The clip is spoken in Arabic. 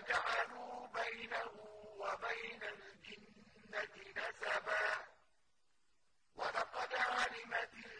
وَجَعَلُوا بَيْنَهُ وَبَيْنَ الْجِنَّةِ نَسَبًا ۖ. وَلَقَدْ عَلِمَتِ الجنة